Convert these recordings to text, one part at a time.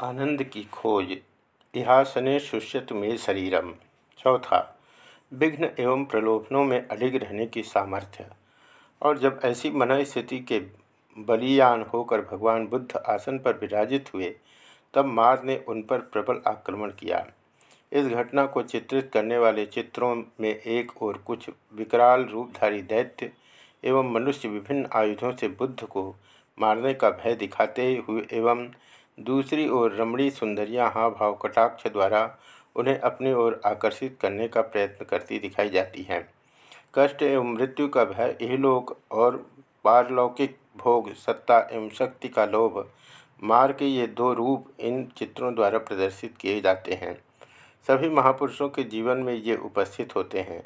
आनंद की खोज, इहासने शुष्यत में शरीरम। चौथा, विघ्न एवं प्रलोभनों में अडिग रहने की सामर्थ्य। और जब ऐसी मन स्थिति के बलियान होकर भगवान बुद्ध आसन पर विराजित हुए, तब मार ने उन पर प्रबल आक्रमण किया। इस घटना को चित्रित करने वाले चित्रों में एक और कुछ विकराल रूपधारी दैत्य एवं मनुष्य विभिन्न आयुधों से बुद्ध को मारने का भय दिखाते हुए एवं दूसरी ओर रमणी सुंदरियाँ हाव भाव कटाक्ष द्वारा उन्हें अपनी ओर आकर्षित करने का प्रयत्न करती दिखाई जाती हैं। कष्ट एवं मृत्यु का भय, इहलोक और पारलौकिक भोग, सत्ता एवं शक्ति का लोभ मार के ये दो रूप इन चित्रों द्वारा प्रदर्शित किए जाते हैं। सभी महापुरुषों के जीवन में ये उपस्थित होते हैं।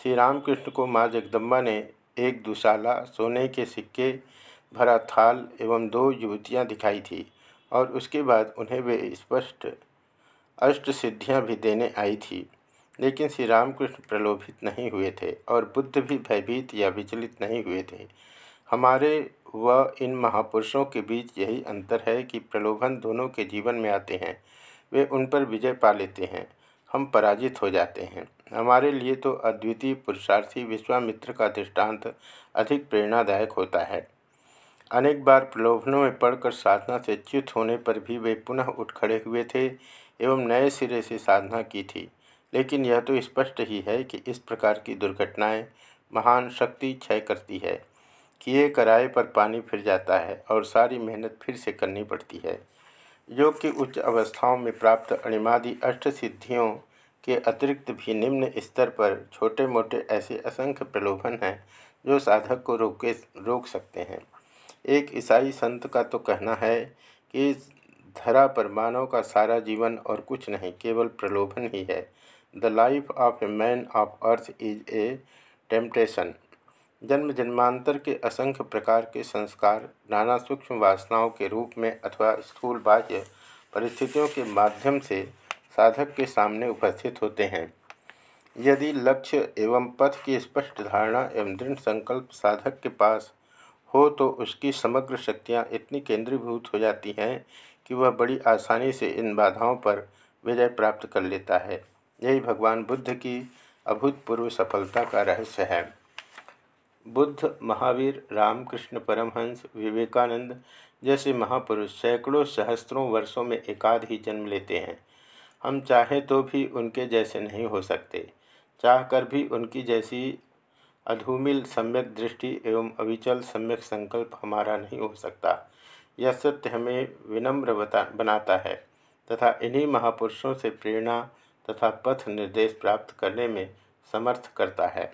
श्री रामकृष्ण को माँ जगदम्बा ने एक दुशाला सोने के सिक्के, भरा थाल एवं दो युवतियाँ दिखाई थी। और उसके बाद उन्हें वे स्पष्ट अष्ट सिद्धियाँ भी देने आई थी। लेकिन श्री रामकृष्ण प्रलोभित नहीं हुए थे और बुद्ध भी भयभीत या विचलित नहीं हुए थे। हमारे व इन महापुरुषों के बीच यही अंतर है कि प्रलोभन दोनों के जीवन में आते हैं। वे उन पर विजय पा लेते हैं। हम पराजित हो जाते हैं। हमारे लिए तो अद्वितीय पुरुषार्थी विश्वामित्र का दृष्टांत अधिक प्रेरणादायक होता है। अनेक बार प्रलोभनों में पड़कर साधना से च्युत होने पर भी वे पुनः उठ खड़े हुए थे एवं नए सिरे से साधना की थी। लेकिन यह तो स्पष्ट ही है कि इस प्रकार की दुर्घटनाएँ महान शक्ति क्षय करती है। किए कराए पर पानी फिर जाता है और सारी मेहनत फिर से करनी पड़ती है। योग की उच्च अवस्थाओं में प्राप्त अणिमादि अष्ट सिद्धियों के अतिरिक्त भी निम्न स्तर पर छोटे मोटे ऐसे असंख्य प्रलोभन हैं जो साधक को रोके, रोक सकते हैं। एक ईसाई संत का तो कहना है कि धरा पर मानव का सारा जीवन और कुछ नहीं, केवल प्रलोभन ही है। The life of a man of earth is a temptation. जन्म जन्मांतर के असंख्य प्रकार के संस्कार, नाना सूक्ष्म वासनाओं के रूप में अथवा स्थूल बाह्य परिस्थितियों के माध्यम से साधक के सामने उपस्थित होते हैं। यदि लक्ष्य एवं पथ की स्पष्ट धारणा एवं दृढ़ संकल्प साधक के पास हो तो उसकी समग्र शक्तियाँ इतनी केंद्रीभूत हो जाती हैं कि वह बड़ी आसानी से इन बाधाओं पर विजय प्राप्त कर लेता है। यही भगवान बुद्ध की अभूतपूर्व सफलता का रहस्य है। बुद्ध, महावीर, रामकृष्ण, परमहंस, विवेकानंद जैसे महापुरुष सैकड़ों सहस्त्रों वर्षों में एकाध ही जन्म लेते हैं। हम चाहें तो भी उनके जैसे नहीं हो सकते। चाहकर भी उनकी जैसी अधूमिल सम्यक दृष्टि एवं अविचल सम्यक संकल्प हमारा नहीं हो सकता। यह सत्य हमें विनम्र बनाता है तथा इन्हीं महापुरुषों से प्रेरणा तथा पथ निर्देश प्राप्त करने में समर्थ करता है।